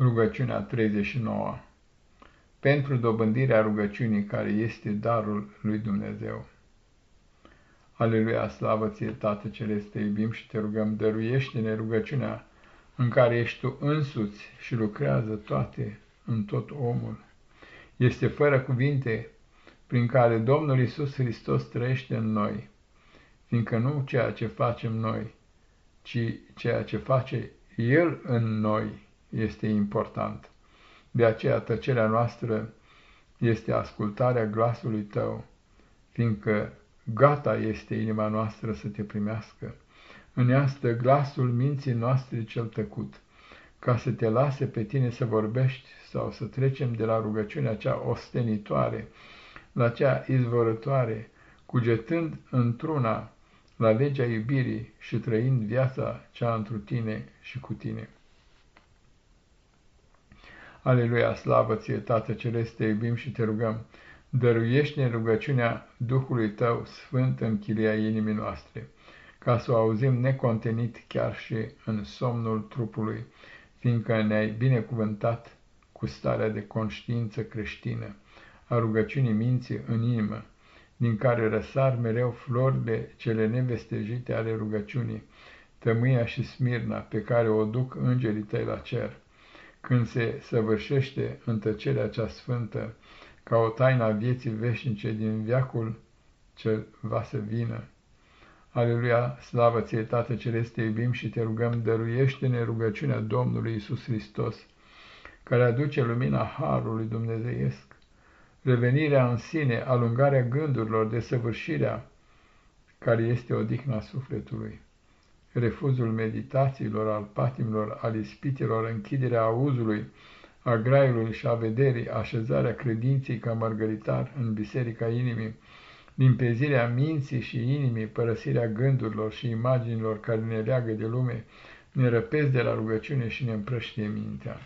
Rugăciunea 39 Pentru dobândirea rugăciunii care este darul lui Dumnezeu. Aleluia, slavă ție, Tată Celeste, te iubim și te rugăm, dăruiește-ne rugăciunea în care ești Tu însuți și lucrează toate în tot omul. Este fără cuvinte prin care Domnul Isus Hristos trăiește în noi, fiindcă nu ceea ce facem noi, ci ceea ce face El în noi este important. De aceea tăcerea noastră este ascultarea glasului tău, fiindcă gata este inima noastră să te primească. În ea stă glasul minții noastre cel tăcut, ca să te lase pe tine să vorbești sau să trecem de la rugăciunea cea ostenitoare la cea izvorătoare, cugetând într-una la legea iubirii și trăind viața cea întru tine și cu tine. Aleluia, slavă ție, Tată Celeste, te iubim și te rugăm, dăruiește-ne rugăciunea Duhului Tău Sfânt în chilia inimii noastre, ca să o auzim necontenit chiar și în somnul trupului, fiindcă ne-ai binecuvântat cu starea de conștiință creștină a rugăciunii minții în inimă, din care răsar mereu florile cele nevestejite ale rugăciunii, tămâia și smirna pe care o duc îngerii tăi la cer când se săvârșește în tăcerea cea sfântă, ca o taina vieții veșnice din viacul ce va să vină. Aleluia, slavă ție, Tată Celeste, te iubim și te rugăm, dăruiește-ne rugăciunea Domnului Isus Hristos, care aduce lumina Harului Dumnezeiesc, revenirea în sine, alungarea gândurilor, desăvârșirea, care este odihna sufletului refuzul meditațiilor, al patimilor, al ispitelor, închiderea auzului, a graiului și a vederii, așezarea credinței ca margaritar în biserica inimii, limpezirea minții și inimii, părăsirea gândurilor și imaginilor care ne leagă de lume, ne răpesc de la rugăciune și ne împrăștie mintea.